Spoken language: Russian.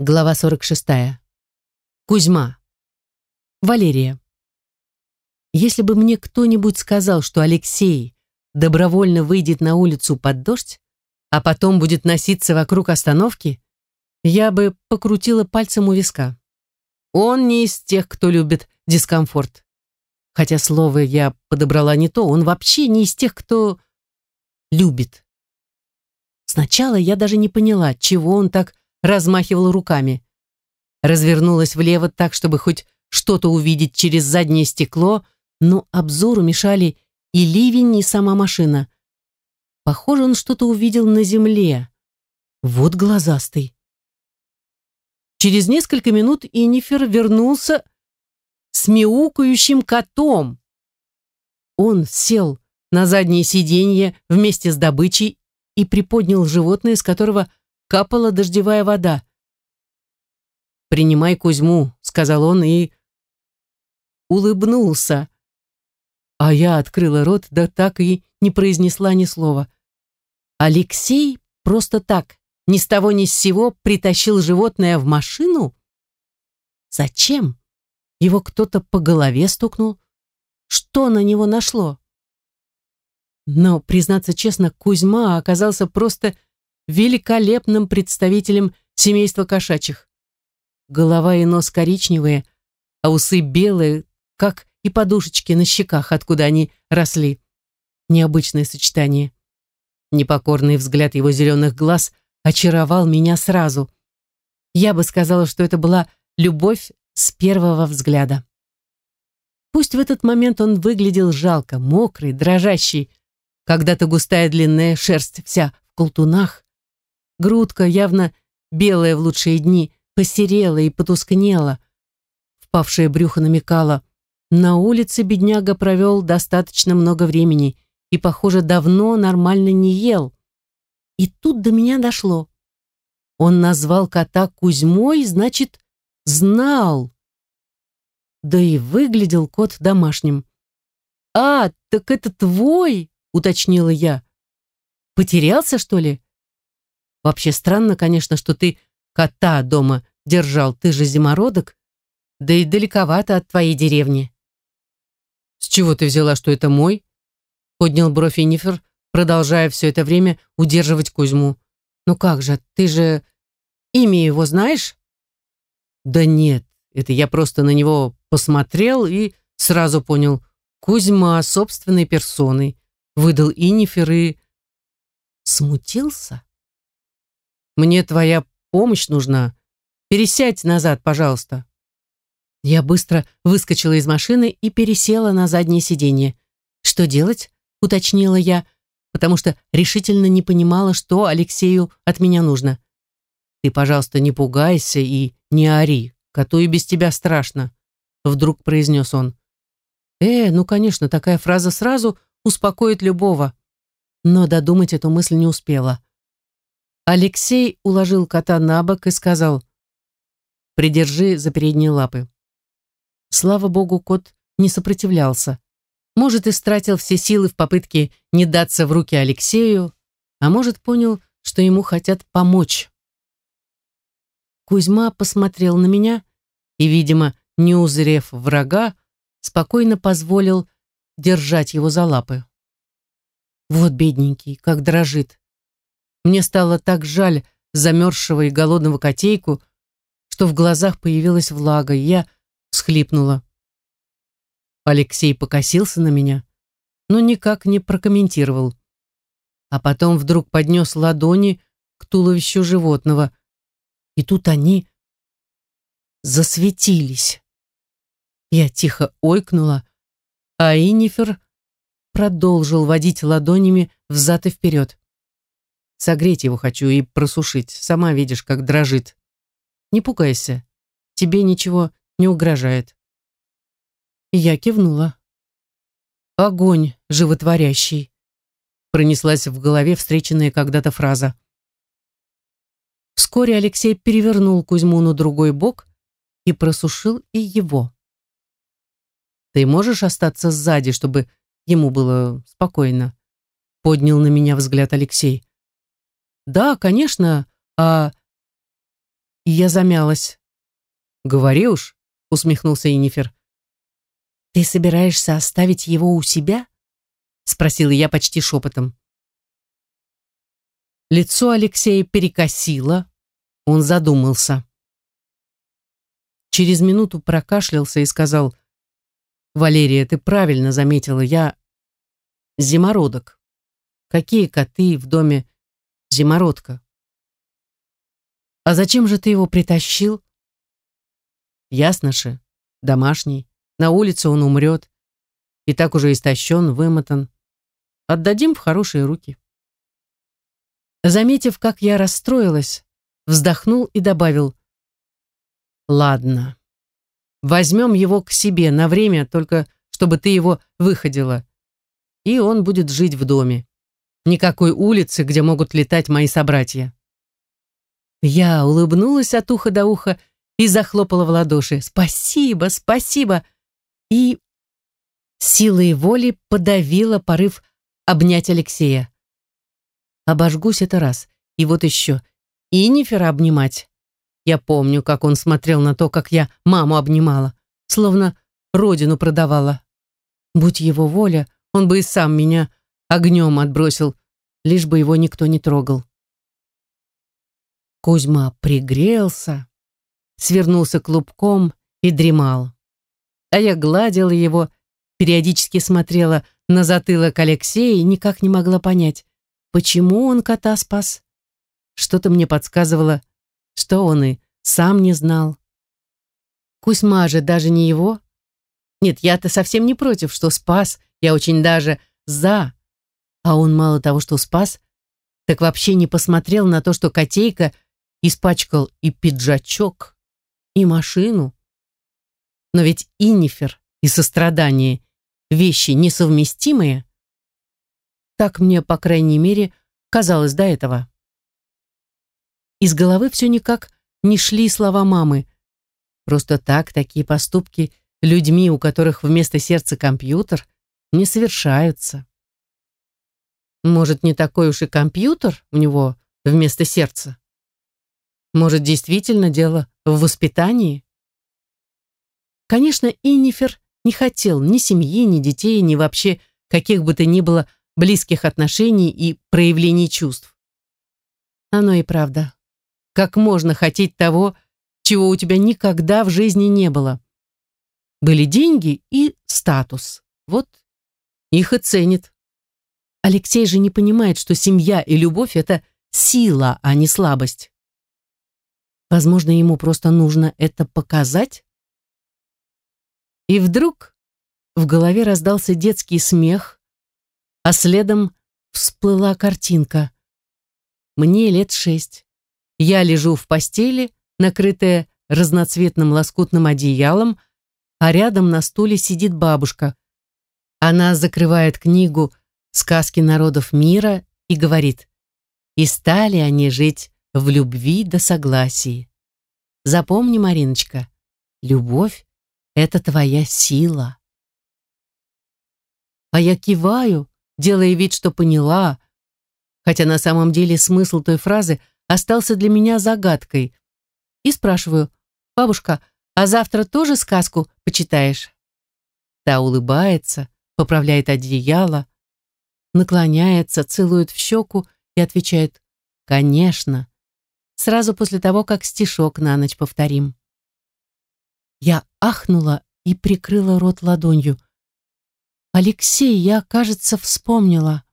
Глава 46. Кузьма. Валерия. Если бы мне кто-нибудь сказал, что Алексей добровольно выйдет на улицу под дождь, а потом будет носиться вокруг остановки, я бы покрутила пальцем у виска. Он не из тех, кто любит дискомфорт. Хотя слово я подобрала не то, он вообще не из тех, кто любит. Сначала я даже не поняла, чего он так размахивал руками. Развернулась влево так, чтобы хоть что-то увидеть через заднее стекло, но обзору мешали и ливень, и сама машина. Похоже, он что-то увидел на земле. Вот глазастый. Через несколько минут Инифер вернулся с мяукающим котом. Он сел на заднее сиденье вместе с добычей и приподнял животное, с которого капала дождевая вода. «Принимай Кузьму», — сказал он и улыбнулся. А я открыла рот, да так и не произнесла ни слова. Алексей просто так, ни с того ни с сего, притащил животное в машину? Зачем? Его кто-то по голове стукнул? Что на него нашло? Но, признаться честно, Кузьма оказался просто великолепным представителем семейства кошачьих. Голова и нос коричневые, а усы белые, как и подушечки на щеках, откуда они росли. Необычное сочетание. Непокорный взгляд его зеленых глаз очаровал меня сразу. Я бы сказала, что это была любовь с первого взгляда. Пусть в этот момент он выглядел жалко, мокрый, дрожащий, когда-то густая длинная шерсть вся в колтунах, Грудка, явно белая в лучшие дни, посерела и потускнела. Впавшее брюхо намекало. На улице бедняга провел достаточно много времени и, похоже, давно нормально не ел. И тут до меня дошло. Он назвал кота Кузьмой, значит, знал. Да и выглядел кот домашним. «А, так это твой?» — уточнила я. «Потерялся, что ли?» Вообще странно, конечно, что ты кота дома держал, ты же зимородок, да и далековато от твоей деревни. С чего ты взяла, что это мой? Поднял бровь Инифер, продолжая все это время удерживать Кузьму. Ну как же, ты же имя его знаешь? Да нет, это я просто на него посмотрел и сразу понял. Кузьма собственной персоной. Выдал Инифер и... Смутился? Мне твоя помощь нужна. Пересядь назад, пожалуйста». Я быстро выскочила из машины и пересела на заднее сиденье. «Что делать?» — уточнила я, потому что решительно не понимала, что Алексею от меня нужно. «Ты, пожалуйста, не пугайся и не ори, коту и без тебя страшно», — вдруг произнес он. «Э, ну, конечно, такая фраза сразу успокоит любого». Но додумать эту мысль не успела. Алексей уложил кота на бок и сказал «Придержи за передние лапы». Слава богу, кот не сопротивлялся. Может, истратил все силы в попытке не даться в руки Алексею, а может, понял, что ему хотят помочь. Кузьма посмотрел на меня и, видимо, не узрев врага, спокойно позволил держать его за лапы. Вот бедненький, как дрожит. Мне стало так жаль замерзшего и голодного котейку, что в глазах появилась влага, и я всхлипнула. Алексей покосился на меня, но никак не прокомментировал. А потом вдруг поднес ладони к туловищу животного, и тут они засветились. Я тихо ойкнула, а Инифер продолжил водить ладонями взад и вперед. Согреть его хочу и просушить. Сама видишь, как дрожит. Не пугайся. Тебе ничего не угрожает. Я кивнула. Огонь животворящий. Пронеслась в голове встреченная когда-то фраза. Вскоре Алексей перевернул Кузьму на другой бок и просушил и его. «Ты можешь остаться сзади, чтобы ему было спокойно?» Поднял на меня взгляд Алексей. Да, конечно. А я замялась. «Говори уж», — усмехнулся Инифер. «Ты собираешься оставить его у себя?» — спросила я почти шепотом. Лицо Алексея перекосило, он задумался. Через минуту прокашлялся и сказал, «Валерия, ты правильно заметила, я зимородок. Какие коты в доме зимородка?» «А зачем же ты его притащил?» «Ясно же, домашний. На улице он умрет. И так уже истощен, вымотан. Отдадим в хорошие руки». Заметив, как я расстроилась, вздохнул и добавил. «Ладно, возьмем его к себе на время, только чтобы ты его выходила, и он будет жить в доме. Никакой улицы, где могут летать мои собратья». Я улыбнулась от уха до уха и захлопала в ладоши. «Спасибо, спасибо!» И силой воли подавила порыв обнять Алексея. Обожгусь это раз. И вот еще. И Нифера обнимать. Я помню, как он смотрел на то, как я маму обнимала. Словно родину продавала. Будь его воля, он бы и сам меня огнем отбросил, лишь бы его никто не трогал. Кузьма пригрелся, свернулся клубком и дремал. А я гладила его, периодически смотрела на затылок Алексея и никак не могла понять, почему он кота спас. Что-то мне подсказывало, что он и сам не знал. Кузьма же даже не его. Нет, я-то совсем не против, что спас, я очень даже за. А он мало того, что спас, так вообще не посмотрел на то, что котейка испачкал и пиджачок, и машину. Но ведь Иннифер и сострадание — вещи несовместимые. Так мне, по крайней мере, казалось до этого. Из головы все никак не шли слова мамы. Просто так такие поступки людьми, у которых вместо сердца компьютер, не совершаются. Может, не такой уж и компьютер у него вместо сердца? Может, действительно дело в воспитании? Конечно, Иннифер не хотел ни семьи, ни детей, ни вообще каких бы то ни было близких отношений и проявлений чувств. Оно и правда. Как можно хотеть того, чего у тебя никогда в жизни не было? Были деньги и статус. Вот их и ценит. Алексей же не понимает, что семья и любовь — это сила, а не слабость. Возможно, ему просто нужно это показать? И вдруг в голове раздался детский смех, а следом всплыла картинка. Мне лет шесть. Я лежу в постели, накрытая разноцветным лоскутным одеялом, а рядом на стуле сидит бабушка. Она закрывает книгу «Сказки народов мира» и говорит, «И стали они жить в любви да согласии. Запомни, Мариночка, любовь — это твоя сила. А я киваю, делая вид, что поняла, хотя на самом деле смысл той фразы остался для меня загадкой. И спрашиваю, бабушка, а завтра тоже сказку почитаешь? Та улыбается, поправляет одеяло, наклоняется, целует в щеку и отвечает «Конечно, сразу после того, как стишок на ночь повторим. Я ахнула и прикрыла рот ладонью. «Алексей, я, кажется, вспомнила».